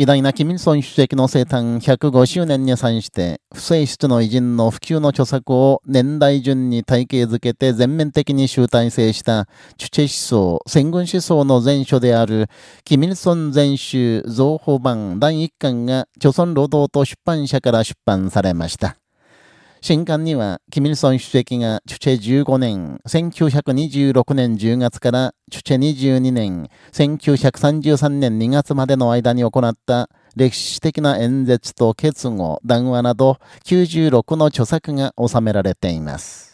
偉大なキミルソン主席の生誕105周年に際して、不正室の偉人の普及の著作を年代順に体系づけて全面的に集大成した、チュチェ思想、戦軍思想の前書である、キミルソン全集増法版第1巻が、著村労働党出版社から出版されました。新刊には、キミルソン主席がチュチェ15年、1926年10月からチュチェ22年、1933年2月までの間に行った歴史的な演説と結合、談話など96の著作が収められています。